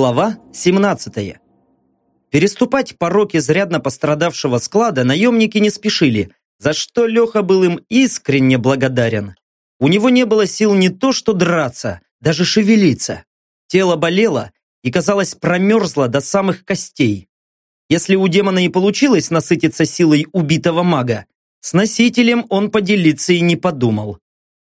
Глава 17. Переступать порог изрядно пострадавшего склада наемники не спешили, за что Леха был им искренне благодарен. У него не было сил не то что драться, даже шевелиться. Тело болело и, казалось, промерзло до самых костей. Если у демона и получилось насытиться силой убитого мага, с носителем он поделиться и не подумал.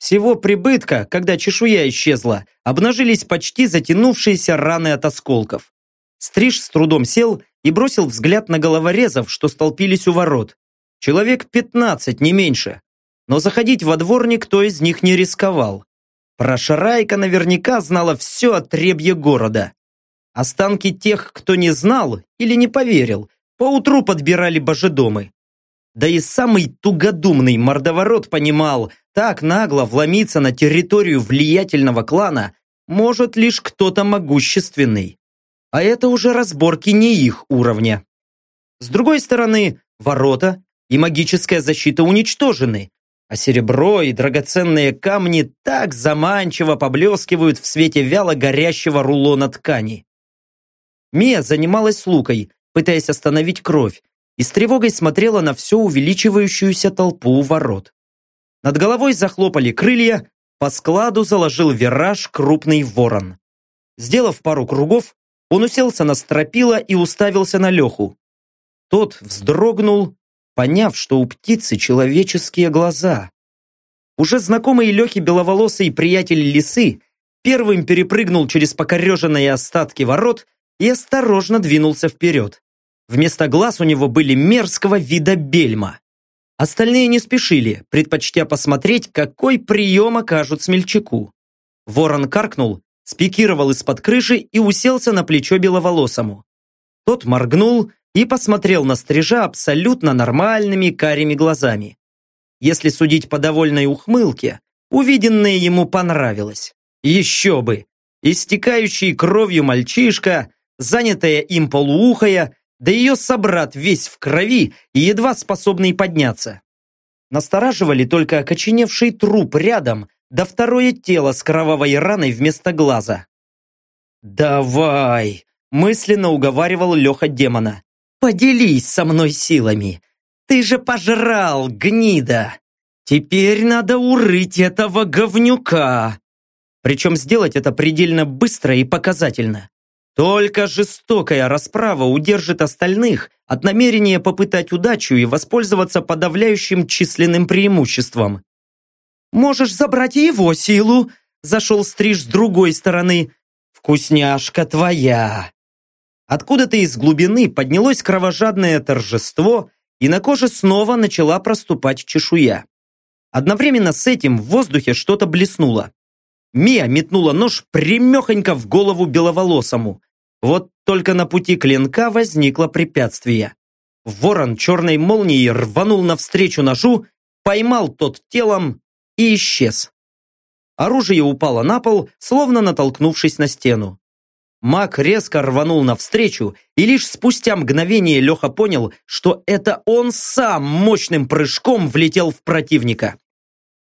Всего прибытка, когда чешуя исчезла, обнажились почти затянувшиеся раны от осколков. Стриж с трудом сел и бросил взгляд на головорезов, что столпились у ворот. Человек пятнадцать, не меньше. Но заходить во двор никто из них не рисковал. Прошарайка наверняка знала все о требье города. Останки тех, кто не знал или не поверил, поутру подбирали божедомы. Да и самый тугодумный мордоворот понимал, так нагло вломиться на территорию влиятельного клана может лишь кто-то могущественный. А это уже разборки не их уровня. С другой стороны, ворота и магическая защита уничтожены, а серебро и драгоценные камни так заманчиво поблескивают в свете вяло горящего рулона ткани. Мия занималась лукой, пытаясь остановить кровь, и с тревогой смотрела на все увеличивающуюся толпу у ворот. Над головой захлопали крылья, по складу заложил вираж крупный ворон. Сделав пару кругов, он уселся на стропила и уставился на Леху. Тот вздрогнул, поняв, что у птицы человеческие глаза. Уже знакомый Лехе беловолосый приятель лисы первым перепрыгнул через покореженные остатки ворот и осторожно двинулся вперед. Вместо глаз у него были мерзкого вида бельма. Остальные не спешили, предпочтя посмотреть, какой прием окажут смельчаку. Ворон каркнул, спикировал из-под крыши и уселся на плечо беловолосому. Тот моргнул и посмотрел на стрижа абсолютно нормальными карими глазами. Если судить по довольной ухмылке, увиденное ему понравилось. Еще бы! Истекающий кровью мальчишка, занятая им полуухая, да ее собрат весь в крови и едва способный подняться. Настораживали только окоченевший труп рядом, да второе тело с кровавой раной вместо глаза. «Давай!» – мысленно уговаривал Леха демона. «Поделись со мной силами! Ты же пожрал, гнида! Теперь надо урыть этого говнюка!» Причем сделать это предельно быстро и показательно. Только жестокая расправа удержит остальных от намерения попытать удачу и воспользоваться подавляющим численным преимуществом. «Можешь забрать и его силу!» Зашел стриж с другой стороны. «Вкусняшка твоя!» Откуда-то из глубины поднялось кровожадное торжество, и на коже снова начала проступать чешуя. Одновременно с этим в воздухе что-то блеснуло. Мия метнула нож примехонько в голову беловолосому. Вот только на пути клинка возникло препятствие. Ворон черной молнией рванул навстречу ножу, поймал тот телом и исчез. Оружие упало на пол, словно натолкнувшись на стену. Маг резко рванул навстречу, и лишь спустя мгновение Леха понял, что это он сам мощным прыжком влетел в противника.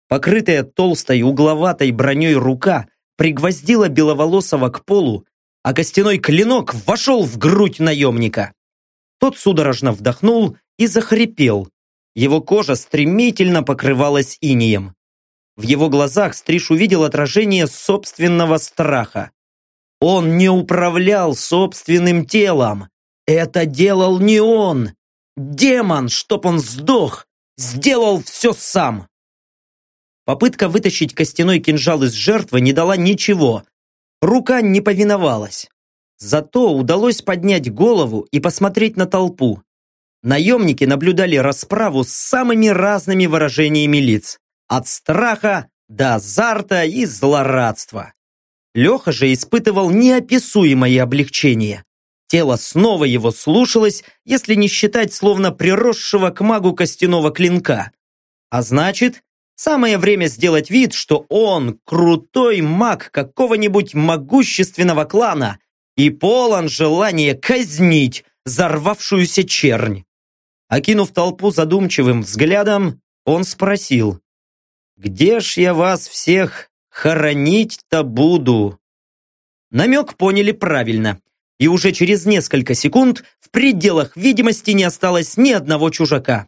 Покрытая толстой угловатой броней рука пригвоздила беловолосого к полу, а костяной клинок вошел в грудь наемника. Тот судорожно вдохнул и захрипел. Его кожа стремительно покрывалась инием. В его глазах Стриж увидел отражение собственного страха. Он не управлял собственным телом. Это делал не он. Демон, чтоб он сдох, сделал все сам. Попытка вытащить костяной кинжал из жертвы не дала ничего. Рука не повиновалась. Зато удалось поднять голову и посмотреть на толпу. Наемники наблюдали расправу с самыми разными выражениями лиц. От страха до азарта и злорадства. Леха же испытывал неописуемое облегчение. Тело снова его слушалось, если не считать словно приросшего к магу костяного клинка. А значит, Самое время сделать вид, что он крутой маг какого-нибудь могущественного клана и полон желания казнить взорвавшуюся чернь. Окинув толпу задумчивым взглядом, он спросил, «Где ж я вас всех хоронить-то буду?» Намек поняли правильно. И уже через несколько секунд в пределах видимости не осталось ни одного чужака.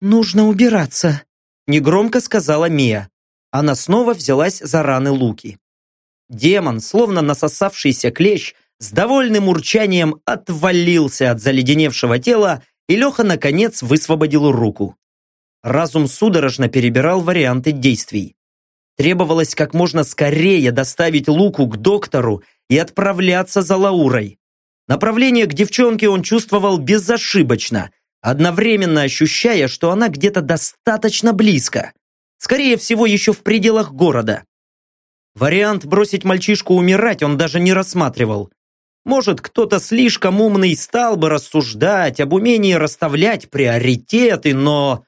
«Нужно убираться», – негромко сказала Мия. Она снова взялась за раны Луки. Демон, словно насосавшийся клещ, с довольным урчанием отвалился от заледеневшего тела, и Леха, наконец, высвободил руку. Разум судорожно перебирал варианты действий. Требовалось как можно скорее доставить Луку к доктору и отправляться за Лаурой. Направление к девчонке он чувствовал безошибочно, одновременно ощущая, что она где-то достаточно близко. Скорее всего, еще в пределах города. Вариант бросить мальчишку умирать он даже не рассматривал. Может, кто-то слишком умный стал бы рассуждать об умении расставлять приоритеты, но...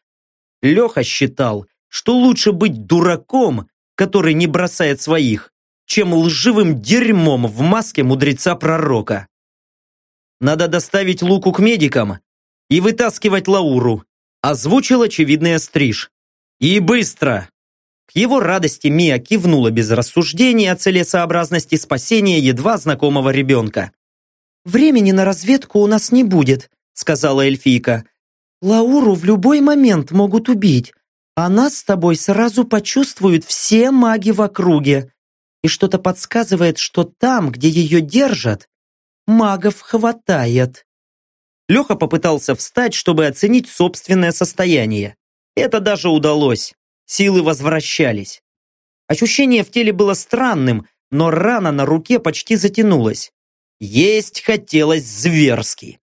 Леха считал, что лучше быть дураком, который не бросает своих, чем лживым дерьмом в маске мудреца-пророка. Надо доставить Луку к медикам и вытаскивать Лауру, озвучил очевидный стриж. И быстро! К его радости Мия кивнула без рассуждений о целесообразности спасения едва знакомого ребенка. «Времени на разведку у нас не будет», сказала эльфийка. «Лауру в любой момент могут убить, а нас с тобой сразу почувствуют все маги в округе. И что-то подсказывает, что там, где ее держат, магов хватает». Леха попытался встать, чтобы оценить собственное состояние. Это даже удалось. Силы возвращались. Ощущение в теле было странным, но рана на руке почти затянулась. Есть хотелось зверски.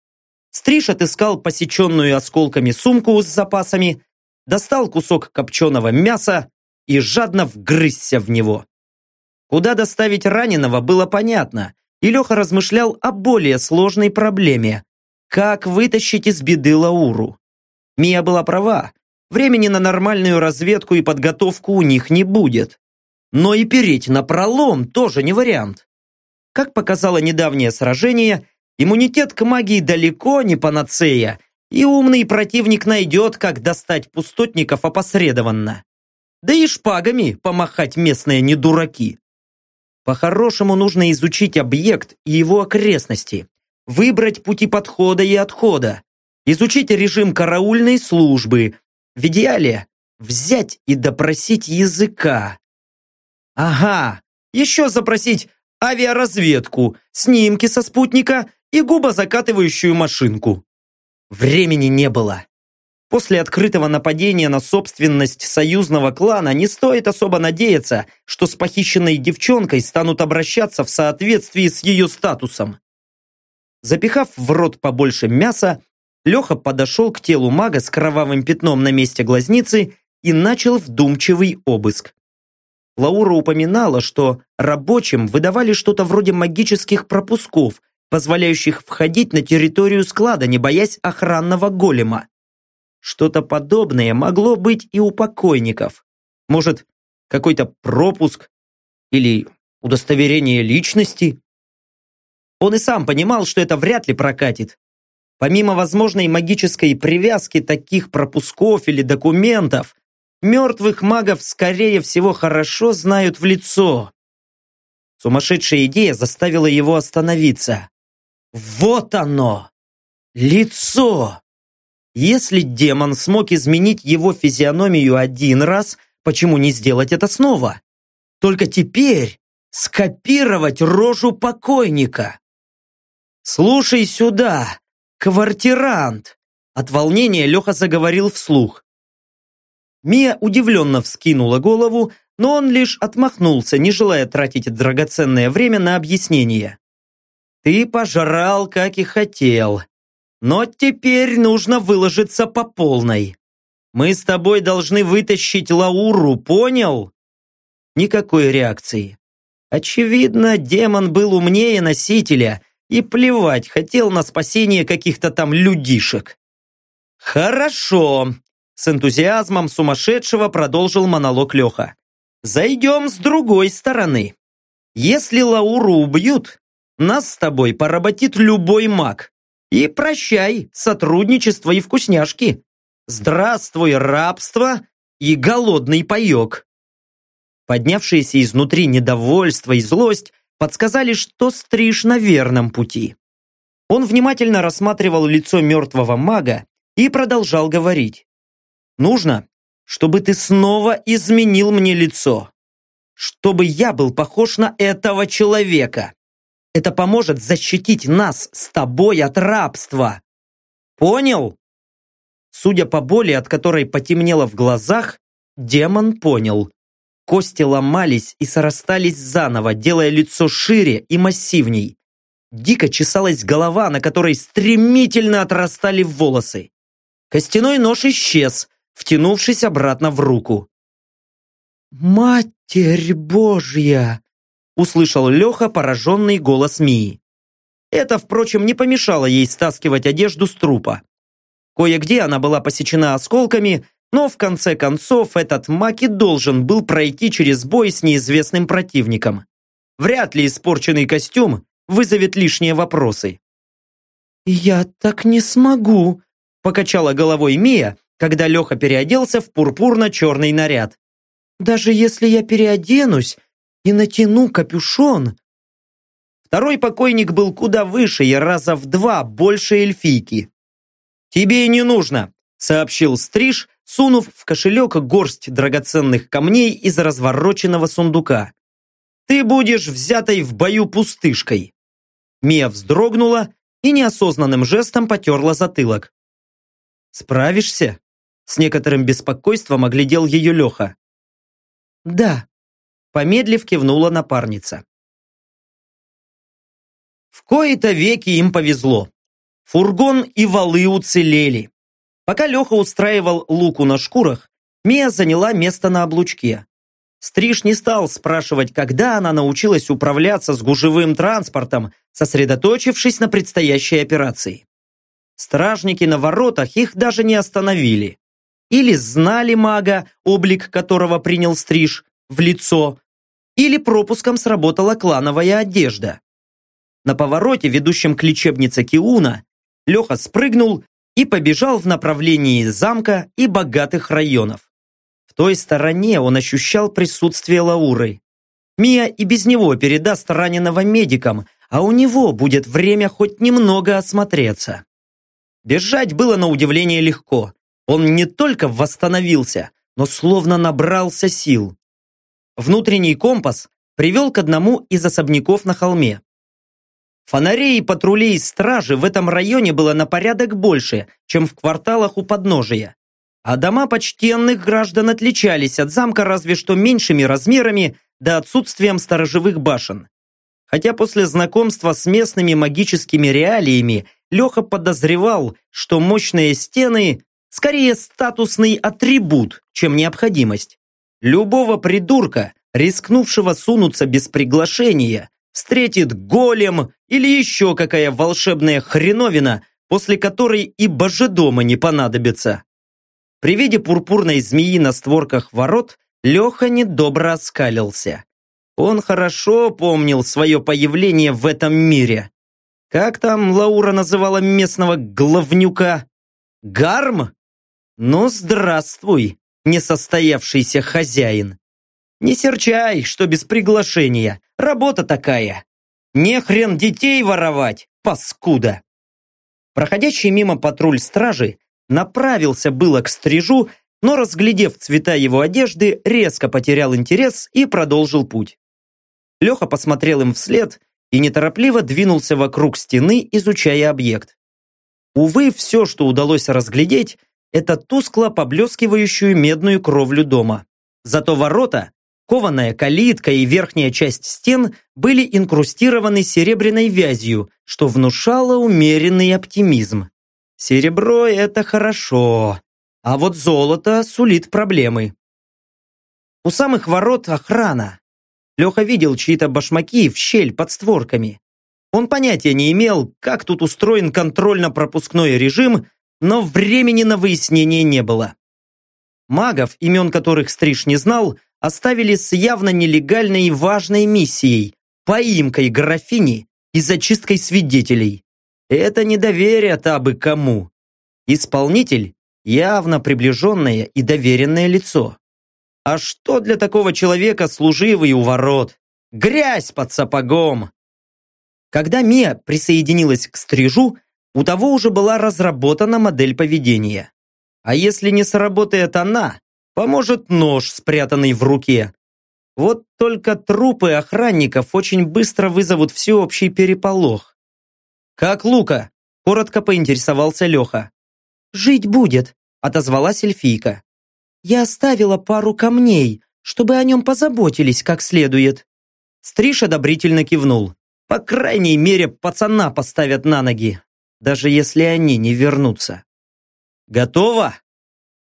Стриж отыскал посеченную осколками сумку с запасами, достал кусок копченого мяса и жадно вгрызся в него. Куда доставить раненого было понятно, и Леха размышлял о более сложной проблеме. Как вытащить из беды Лауру? Мия была права, Времени на нормальную разведку и подготовку у них не будет. Но и переть на пролом тоже не вариант. Как показало недавнее сражение, иммунитет к магии далеко не панацея, и умный противник найдет, как достать пустотников опосредованно. Да и шпагами помахать местные не дураки. По-хорошему нужно изучить объект и его окрестности, выбрать пути подхода и отхода, изучить режим караульной службы, в идеале взять и допросить языка. Ага, еще запросить авиаразведку, снимки со спутника и губозакатывающую машинку. Времени не было. После открытого нападения на собственность союзного клана не стоит особо надеяться, что с похищенной девчонкой станут обращаться в соответствии с ее статусом. Запихав в рот побольше мяса, Леха подошел к телу мага с кровавым пятном на месте глазницы и начал вдумчивый обыск. Лаура упоминала, что рабочим выдавали что-то вроде магических пропусков, позволяющих входить на территорию склада, не боясь охранного голема. Что-то подобное могло быть и у покойников. Может, какой-то пропуск или удостоверение личности? Он и сам понимал, что это вряд ли прокатит, Помимо возможной магической привязки таких пропусков или документов, мертвых магов, скорее всего, хорошо знают в лицо. Сумасшедшая идея заставила его остановиться. Вот оно! Лицо! Если демон смог изменить его физиономию один раз, почему не сделать это снова? Только теперь скопировать рожу покойника. «Слушай сюда!» «Квартирант!» От волнения Леха заговорил вслух. Мия удивленно вскинула голову, но он лишь отмахнулся, не желая тратить драгоценное время на объяснение. «Ты пожрал, как и хотел. Но теперь нужно выложиться по полной. Мы с тобой должны вытащить Лауру, понял?» Никакой реакции. Очевидно, демон был умнее носителя и плевать хотел на спасение каких-то там людишек. «Хорошо», – с энтузиазмом сумасшедшего продолжил монолог Леха. «Зайдем с другой стороны. Если Лауру убьют, нас с тобой поработит любой маг. И прощай сотрудничество и вкусняшки. Здравствуй, рабство и голодный паек». Поднявшиеся изнутри недовольство и злость подсказали, что стриж на верном пути. Он внимательно рассматривал лицо мертвого мага и продолжал говорить. «Нужно, чтобы ты снова изменил мне лицо. Чтобы я был похож на этого человека. Это поможет защитить нас с тобой от рабства. Понял?» Судя по боли, от которой потемнело в глазах, демон понял. Кости ломались и срастались заново, делая лицо шире и массивней. Дико чесалась голова, на которой стремительно отрастали волосы. Костяной нож исчез, втянувшись обратно в руку. «Матерь Божья!» услышал Леха пораженный голос Мии. Это, впрочем, не помешало ей стаскивать одежду с трупа. Кое-где она была посечена осколками, но в конце концов этот Маки должен был пройти через бой с неизвестным противником. Вряд ли испорченный костюм вызовет лишние вопросы. «Я так не смогу», – покачала головой Мия, когда Леха переоделся в пурпурно-черный наряд. «Даже если я переоденусь и натяну капюшон...» Второй покойник был куда выше и раза в два больше эльфийки. «Тебе и не нужно», – сообщил Стриж, сунув в кошелек горсть драгоценных камней из развороченного сундука. «Ты будешь взятой в бою пустышкой». Мия вздрогнула и неосознанным жестом потерла затылок. «Справишься?» С некоторым беспокойством оглядел ее Леха. «Да», – помедлив кивнула напарница. В кои-то веки им повезло. Фургон и валы уцелели. Пока Леха устраивал луку на шкурах, Мия заняла место на облучке. Стриж не стал спрашивать, когда она научилась управляться с гужевым транспортом, сосредоточившись на предстоящей операции. Стражники на воротах их даже не остановили. Или знали мага, облик которого принял Стриж, в лицо, или пропуском сработала клановая одежда. На повороте, ведущем к лечебнице Киуна, Леха спрыгнул и побежал в направлении замка и богатых районов. В той стороне он ощущал присутствие Лауры. Мия и без него передаст раненого медикам, а у него будет время хоть немного осмотреться. Бежать было на удивление легко. Он не только восстановился, но словно набрался сил. Внутренний компас привел к одному из особняков на холме. Фонарей патрулей стражи в этом районе было на порядок больше, чем в кварталах у подножия. А дома почтенных граждан отличались от замка разве что меньшими размерами да отсутствием сторожевых башен. Хотя после знакомства с местными магическими реалиями Леха подозревал, что мощные стены скорее статусный атрибут, чем необходимость. Любого придурка, рискнувшего сунуться без приглашения, встретит голем или еще какая волшебная хреновина, после которой и божедома не понадобится. При виде пурпурной змеи на створках ворот Леха недобро оскалился. Он хорошо помнил свое появление в этом мире. Как там Лаура называла местного главнюка? Гарм? Ну, здравствуй, несостоявшийся хозяин. Не серчай, что без приглашения. Работа такая. Не хрен детей воровать, паскуда. Проходящий мимо патруль стражи направился было к стрижу, но, разглядев цвета его одежды, резко потерял интерес и продолжил путь. Леха посмотрел им вслед и неторопливо двинулся вокруг стены, изучая объект. Увы, все, что удалось разглядеть, это тускло поблескивающую медную кровлю дома. Зато ворота Кованая калитка и верхняя часть стен были инкрустированы серебряной вязью, что внушало умеренный оптимизм. Серебро – это хорошо, а вот золото сулит проблемы. У самых ворот охрана. Леха видел чьи-то башмаки в щель под створками. Он понятия не имел, как тут устроен контрольно-пропускной режим, но времени на выяснение не было. Магов, имен которых Стриж не знал, оставили с явно нелегальной и важной миссией – поимкой графини и зачисткой свидетелей. Это недоверие табы кому. Исполнитель – явно приближенное и доверенное лицо. А что для такого человека служивый у ворот? Грязь под сапогом. Когда Мия присоединилась к стрижу, у того уже была разработана модель поведения. А если не сработает она, поможет нож, спрятанный в руке. Вот только трупы охранников очень быстро вызовут всеобщий переполох. «Как Лука?» – коротко поинтересовался Леха. «Жить будет», – отозвалась эльфийка. «Я оставила пару камней, чтобы о нем позаботились как следует». Стриж одобрительно кивнул. «По крайней мере, пацана поставят на ноги, даже если они не вернутся». «Готово?»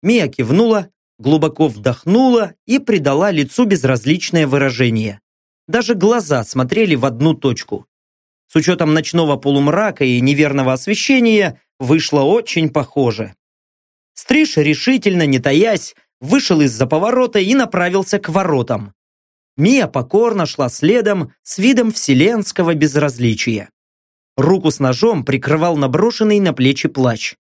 Мия кивнула, глубоко вдохнула и придала лицу безразличное выражение. Даже глаза смотрели в одну точку. С учетом ночного полумрака и неверного освещения вышло очень похоже. Стриж решительно, не таясь, вышел из-за поворота и направился к воротам. Мия покорно шла следом с видом вселенского безразличия. Руку с ножом прикрывал наброшенный на плечи плащ.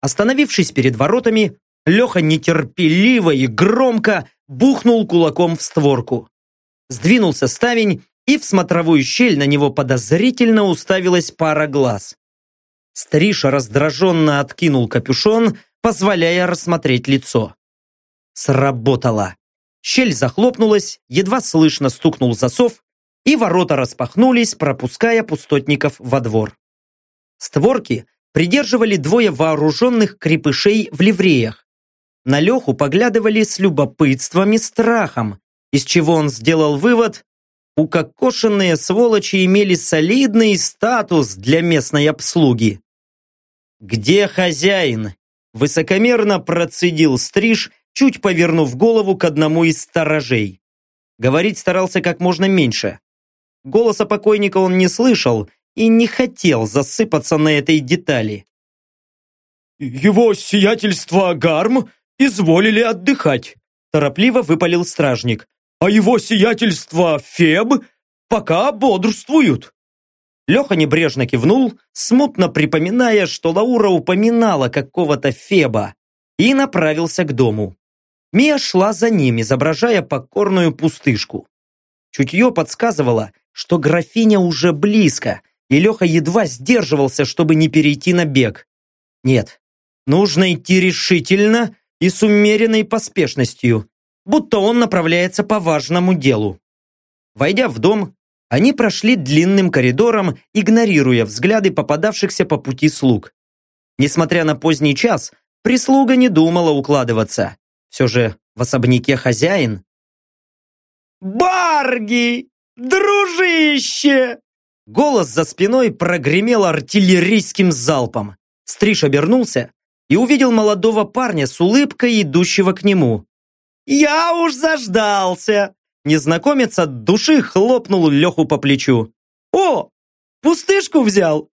Остановившись перед воротами, Леха нетерпеливо и громко бухнул кулаком в створку. Сдвинулся ставень, и в смотровую щель на него подозрительно уставилась пара глаз. Стриша раздраженно откинул капюшон, позволяя рассмотреть лицо. Сработало. Щель захлопнулась, едва слышно стукнул засов, и ворота распахнулись, пропуская пустотников во двор. Створки придерживали двое вооруженных крепышей в ливреях. На Леху поглядывали с любопытством и страхом, из чего он сделал вывод, укокошенные сволочи имели солидный статус для местной обслуги. «Где хозяин?» – высокомерно процедил стриж, чуть повернув голову к одному из сторожей. Говорить старался как можно меньше. Голоса покойника он не слышал и не хотел засыпаться на этой детали. «Его сиятельство Гарм изволили отдыхать», торопливо выпалил стражник. «А его сиятельство Феб пока бодрствуют». Леха небрежно кивнул, смутно припоминая, что Лаура упоминала какого-то Феба, и направился к дому. Мия шла за ним, изображая покорную пустышку. Чутье подсказывало, что графиня уже близко, и Леха едва сдерживался, чтобы не перейти на бег. Нет, нужно идти решительно и с умеренной поспешностью, будто он направляется по важному делу. Войдя в дом, они прошли длинным коридором, игнорируя взгляды попадавшихся по пути слуг. Несмотря на поздний час, прислуга не думала укладываться. Все же в особняке хозяин. «Барги! Дружище!» Голос за спиной прогремел артиллерийским залпом. Стриж обернулся и увидел молодого парня с улыбкой, идущего к нему. «Я уж заждался!» Незнакомец от души хлопнул Леху по плечу. «О, пустышку взял!»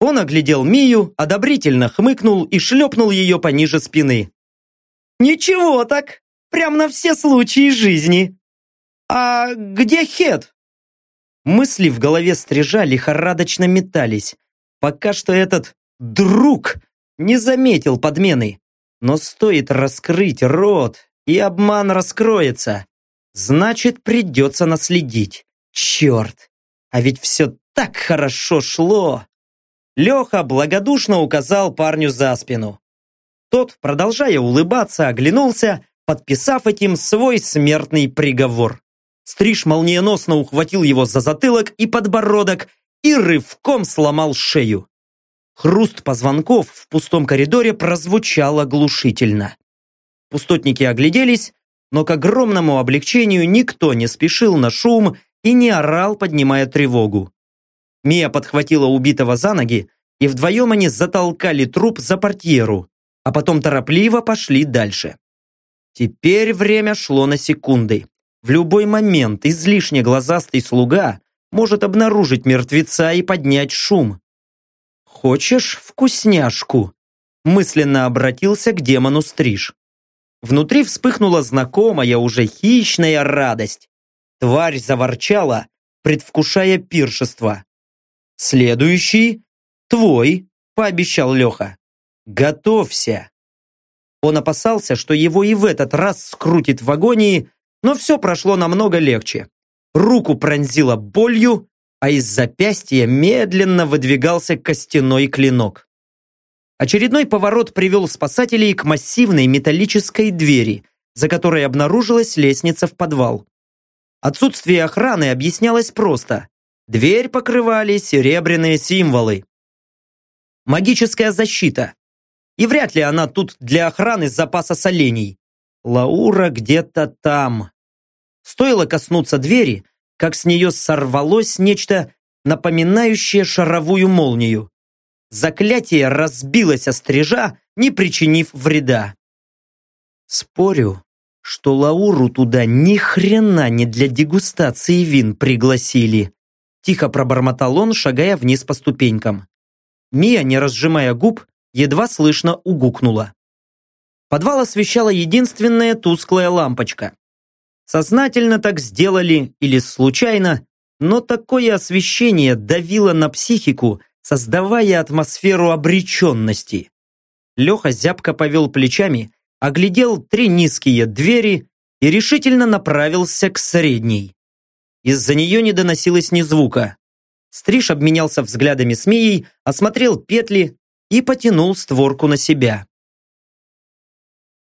Он оглядел Мию, одобрительно хмыкнул и шлепнул ее пониже спины. «Ничего так, прям на все случаи жизни!» «А где Хет?» Мысли в голове стрижа лихорадочно метались. Пока что этот «друг» не заметил подмены. Но стоит раскрыть рот, и обман раскроется. Значит, придется наследить. Черт! А ведь все так хорошо шло. Леха благодушно указал парню за спину. Тот, продолжая улыбаться, оглянулся, подписав этим свой смертный приговор. Стриж молниеносно ухватил его за затылок и подбородок и рывком сломал шею. Хруст позвонков в пустом коридоре прозвучал оглушительно. Пустотники огляделись, но к огромному облегчению никто не спешил на шум и не орал, поднимая тревогу. Мия подхватила убитого за ноги, и вдвоем они затолкали труп за портьеру, а потом торопливо пошли дальше. Теперь время шло на секунды. В любой момент излишне глазастый слуга может обнаружить мертвеца и поднять шум. «Хочешь вкусняшку?» мысленно обратился к демону Стриж. Внутри вспыхнула знакомая уже хищная радость. Тварь заворчала, предвкушая пиршество. «Следующий твой», — пообещал Леха. «Готовься». Он опасался, что его и в этот раз скрутит в агонии, но все прошло намного легче. руку пронзила болью, а из запястья медленно выдвигался костяной клинок. Очередной поворот привел спасателей к массивной металлической двери, за которой обнаружилась лестница в подвал. Отсутствие охраны объяснялось просто. Дверь покрывали серебряные символы. Магическая защита. И вряд ли она тут для охраны запаса солений. Лаура где-то там. Стоило коснуться двери, как с нее сорвалось нечто, напоминающее шаровую молнию. Заклятие разбилось о стрижа, не причинив вреда. Спорю, что Лауру туда ни хрена не для дегустации вин пригласили. Тихо пробормотал он, шагая вниз по ступенькам. Мия, не разжимая губ, едва слышно угукнула. Подвал освещала единственная тусклая лампочка. Сознательно так сделали или случайно, но такое освещение давило на психику, создавая атмосферу обреченности. Леха зябко повел плечами, оглядел три низкие двери и решительно направился к средней. Из-за нее не доносилось ни звука. Стриж обменялся взглядами с Мией, осмотрел петли и потянул створку на себя.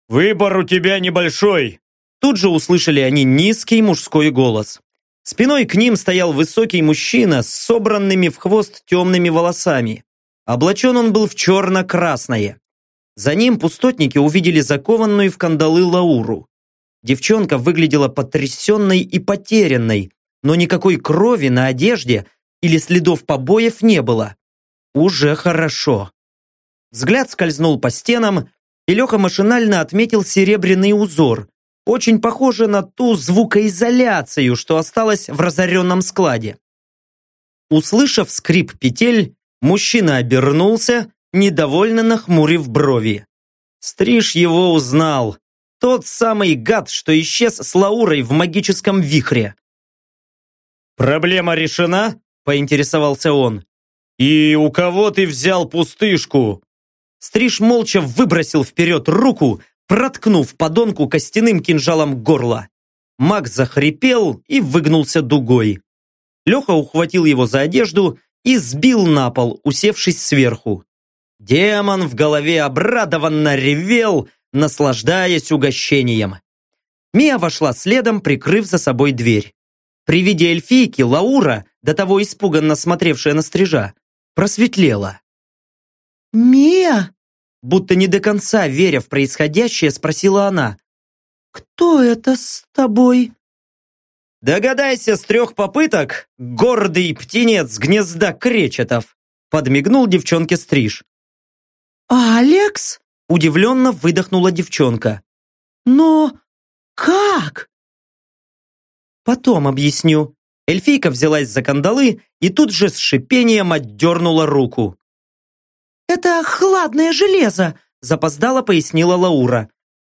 «Выбор у тебя небольшой!» Тут же услышали они низкий мужской голос. Спиной к ним стоял высокий мужчина с собранными в хвост темными волосами. Облачен он был в черно-красное. За ним пустотники увидели закованную в кандалы Лауру. Девчонка выглядела потрясенной и потерянной, но никакой крови на одежде или следов побоев не было. Уже хорошо. Взгляд скользнул по стенам, и Леха машинально отметил серебряный узор, очень похоже на ту звукоизоляцию, что осталась в разоренном складе. Услышав скрип петель, мужчина обернулся, недовольно нахмурив брови. Стриж его узнал. Тот самый гад, что исчез с Лаурой в магическом вихре. «Проблема решена?» – поинтересовался он. «И у кого ты взял пустышку?» Стриж молча выбросил вперед руку, проткнув подонку костяным кинжалом горло. Маг захрипел и выгнулся дугой. Леха ухватил его за одежду и сбил на пол, усевшись сверху. Демон в голове обрадованно ревел, наслаждаясь угощением. Мия вошла следом, прикрыв за собой дверь. При виде эльфийки Лаура, до того испуганно смотревшая на стрижа, просветлела. «Мия!» Будто не до конца веря в происходящее, спросила она. «Кто это с тобой?» «Догадайся с трех попыток, гордый птенец гнезда кречетов!» Подмигнул девчонке стриж. «А Алекс?» Удивленно выдохнула девчонка. «Но как?» «Потом объясню». Эльфийка взялась за кандалы и тут же с шипением отдернула руку. «Это хладное железо», – запоздало пояснила Лаура.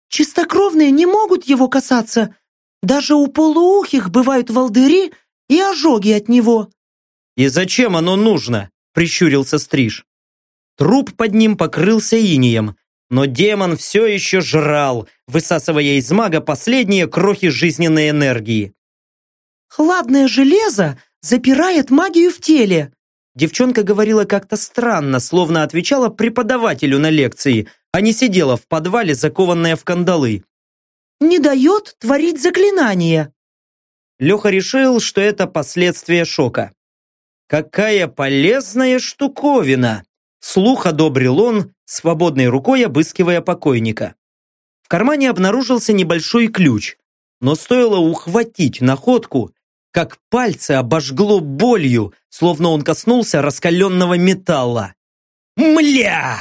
«Чистокровные не могут его касаться. Даже у полуухих бывают волдыри и ожоги от него». «И зачем оно нужно?» – прищурился Стриж. Труп под ним покрылся инием, но демон все еще жрал, высасывая из мага последние крохи жизненной энергии. «Хладное железо запирает магию в теле», Девчонка говорила как-то странно, словно отвечала преподавателю на лекции, а не сидела в подвале, закованная в кандалы. «Не дает творить заклинания». Леха решил, что это последствия шока. «Какая полезная штуковина!» Слух одобрил он, свободной рукой обыскивая покойника. В кармане обнаружился небольшой ключ, но стоило ухватить находку, как пальцы обожгло болью, словно он коснулся раскаленного металла. «Мля!»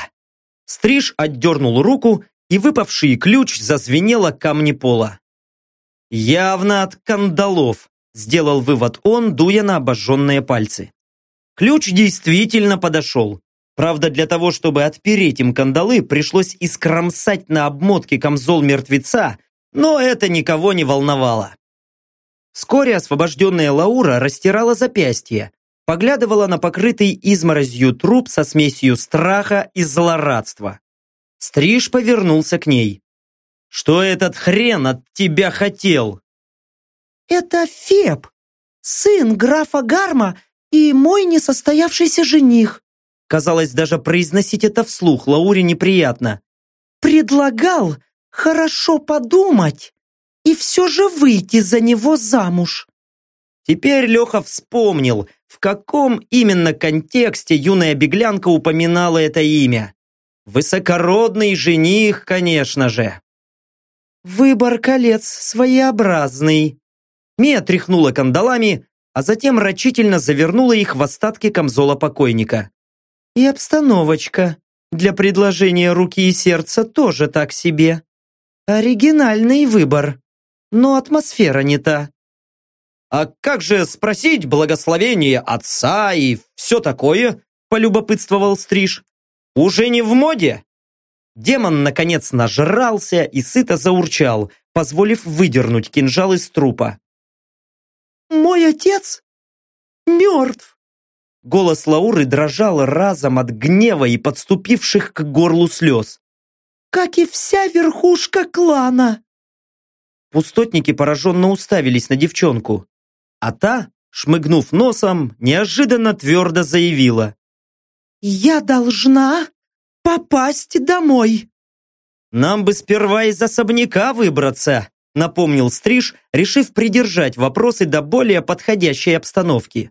Стриж отдернул руку, и выпавший ключ зазвенело камни пола. «Явно от кандалов», – сделал вывод он, дуя на обожженные пальцы. Ключ действительно подошел. Правда, для того, чтобы отпереть им кандалы, пришлось искромсать на обмотке камзол мертвеца, но это никого не волновало. Вскоре освобожденная Лаура растирала запястье, поглядывала на покрытый изморозью труп со смесью страха и злорадства. Стриж повернулся к ней. «Что этот хрен от тебя хотел?» «Это Феб!» сын графа Гарма и мой несостоявшийся жених. Казалось, даже произносить это вслух Лауре неприятно. Предлагал хорошо подумать и все же выйти за него замуж. Теперь Леха вспомнил, в каком именно контексте юная беглянка упоминала это имя. Высокородный жених, конечно же. Выбор колец своеобразный. Мия тряхнула кандалами, а затем рачительно завернула их в остатки камзола покойника. И обстановочка для предложения руки и сердца тоже так себе. Оригинальный выбор, но атмосфера не та. «А как же спросить благословение отца и все такое?» полюбопытствовал Стриж. «Уже не в моде?» Демон, наконец, нажрался и сыто заурчал, позволив выдернуть кинжал из трупа. «Мой отец мертв!» Голос Лауры дрожал разом от гнева и подступивших к горлу слез. «Как и вся верхушка клана!» Пустотники пораженно уставились на девчонку. А та, шмыгнув носом, неожиданно твердо заявила. «Я должна попасть домой!» «Нам бы сперва из особняка выбраться», напомнил Стриж, решив придержать вопросы до более подходящей обстановки.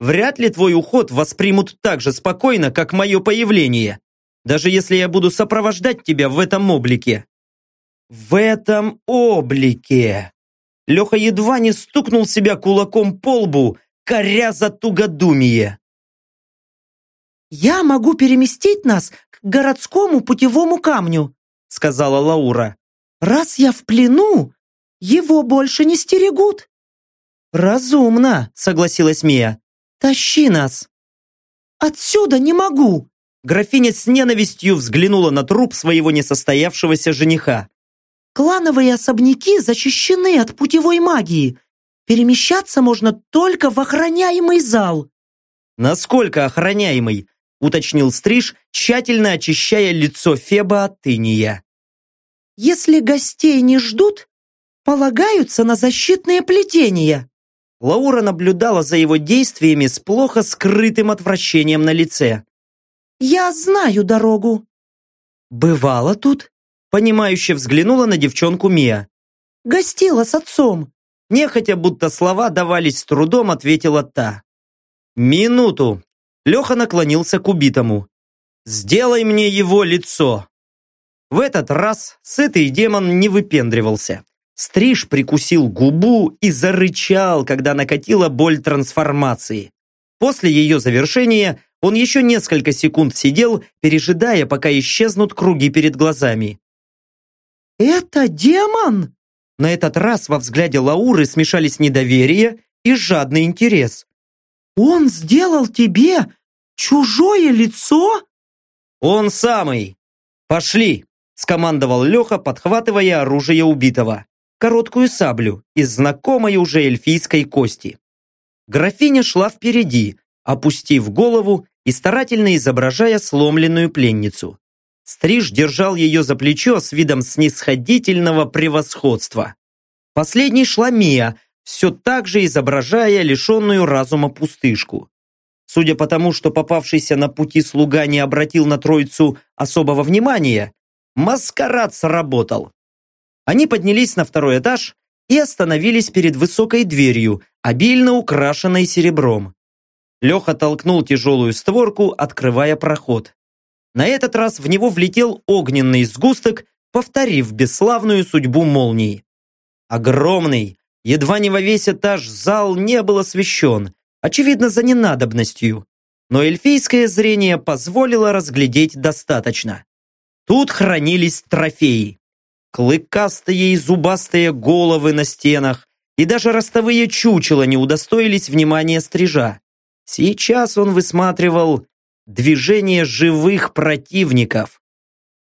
«Вряд ли твой уход воспримут так же спокойно, как мое появление, даже если я буду сопровождать тебя в этом облике». «В этом облике!» Леха едва не стукнул себя кулаком по лбу, коря за тугодумие. «Я могу переместить нас к городскому путевому камню», сказала Лаура. «Раз я в плену, его больше не стерегут». «Разумно», согласилась Мия. «Тащи нас». «Отсюда не могу», Графиня с ненавистью взглянула на труп своего несостоявшегося жениха. Клановые особняки защищены от путевой магии. Перемещаться можно только в охраняемый зал. Насколько охраняемый? Уточнил Стриж, тщательно очищая лицо Феба от иния. Если гостей не ждут, полагаются на защитные плетения. Лаура наблюдала за его действиями с плохо скрытым отвращением на лице. «Я знаю дорогу». «Бывало тут?» Понимающе взглянула на девчонку Мия. «Гостила с отцом». Нехотя, будто слова давались с трудом, ответила та. «Минуту!» Леха наклонился к убитому. «Сделай мне его лицо!» В этот раз сытый демон не выпендривался. Стриж прикусил губу и зарычал, когда накатила боль трансформации. После ее завершения он еще несколько секунд сидел, пережидая, пока исчезнут круги перед глазами. «Это демон?» На этот раз во взгляде Лауры смешались недоверие и жадный интерес. «Он сделал тебе чужое лицо?» «Он самый! Пошли!» скомандовал Леха, подхватывая оружие убитого. Короткую саблю из знакомой уже эльфийской кости. Графиня шла впереди, опустив голову и старательно изображая сломленную пленницу. Стриж держал ее за плечо с видом снисходительного превосходства. Последней шла Мия, все так же изображая лишенную разума пустышку. Судя по тому, что попавшийся на пути слуга не обратил на троицу особого внимания, маскарад сработал. Они поднялись на второй этаж и остановились перед высокой дверью, обильно украшенной серебром. Леха толкнул тяжелую створку, открывая проход. На этот раз в него влетел огненный сгусток, повторив бесславную судьбу молнии. Огромный, едва не во весь этаж зал не был освещен, очевидно за ненадобностью, но эльфийское зрение позволило разглядеть достаточно. Тут хранились трофеи. Клыкастые и зубастые головы на стенах, и даже ростовые чучела не удостоились внимания стрижа. Сейчас он высматривал движение живых противников.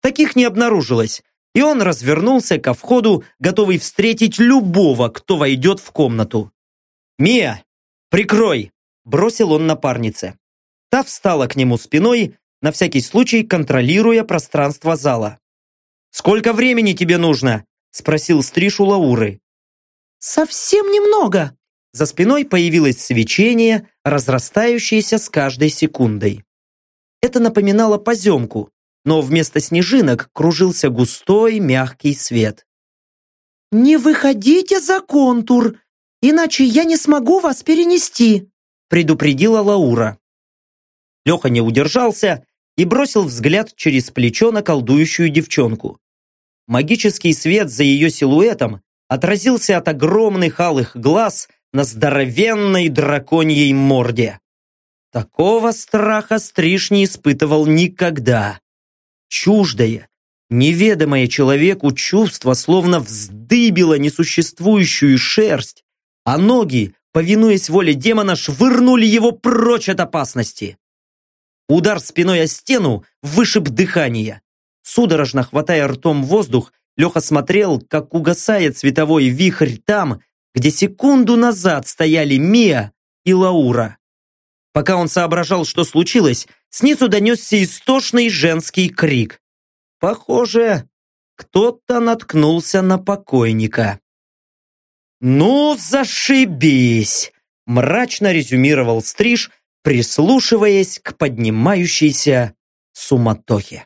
Таких не обнаружилось, и он развернулся ко входу, готовый встретить любого, кто войдет в комнату. «Мия, прикрой!» – бросил он напарнице. Та встала к нему спиной, на всякий случай контролируя пространство зала. «Сколько времени тебе нужно?» – спросил Стриж у Лауры. «Совсем немного. За спиной появилось свечение, разрастающееся с каждой секундой. Это напоминало поземку, но вместо снежинок кружился густой мягкий свет. «Не выходите за контур, иначе я не смогу вас перенести», предупредила Лаура. Леха не удержался и бросил взгляд через плечо на колдующую девчонку. Магический свет за ее силуэтом отразился от огромных алых глаз на здоровенной драконьей морде. Такого страха Стриж не испытывал никогда. Чуждое, неведомое человеку чувство словно вздыбило несуществующую шерсть, а ноги, повинуясь воле демона, швырнули его прочь от опасности. Удар спиной о стену вышиб дыхание. Судорожно хватая ртом воздух, Леха смотрел, как угасает световой вихрь там, где секунду назад стояли Мия и Лаура. Пока он соображал, что случилось, снизу донесся истошный женский крик. Похоже, кто-то наткнулся на покойника. «Ну, зашибись!» мрачно резюмировал Стриж, прислушиваясь к поднимающейся суматохе.